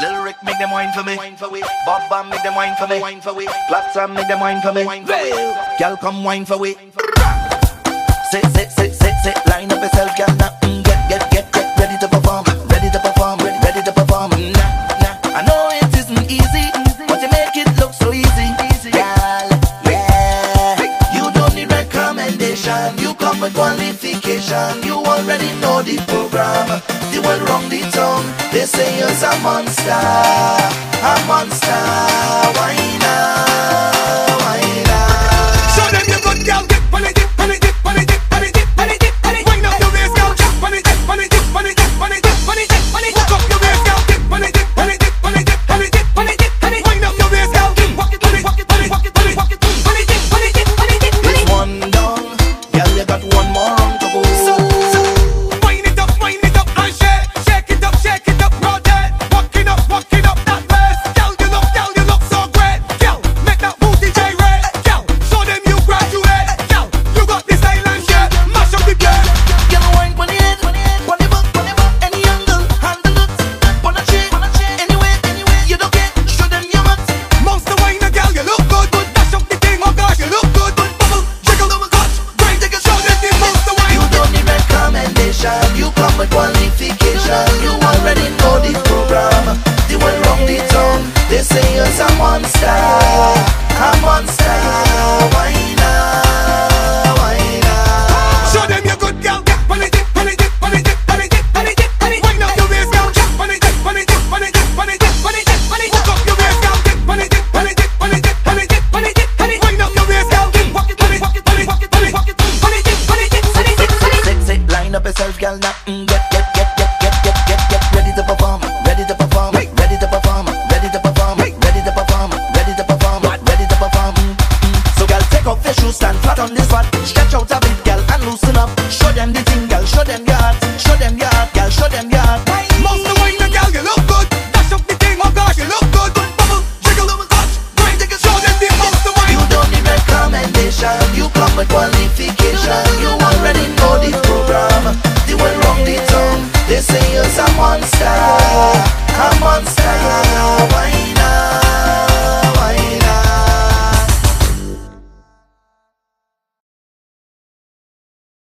Lil Rick make them wine for me. Bob Bam make them wine for me. Platsam make them wine for me. Girl come wine for we. Sit sit sit sit sit. Line up yourself, girl. Now mm, get get get get ready to perform. Ready to perform. Ready, ready to perform. Nah nah. I know it isn't easy, but you make it look so easy. Girl, yeah. You don't need recommendation up with qualification, you already know the program. The world wrong the tongue, they say you're a monster, a monster, why not? already know the program The one wrong the tongue They say us a monster A monster Why? Why? Show them your good girl yourself, girl, on this one. Stretch out a bit.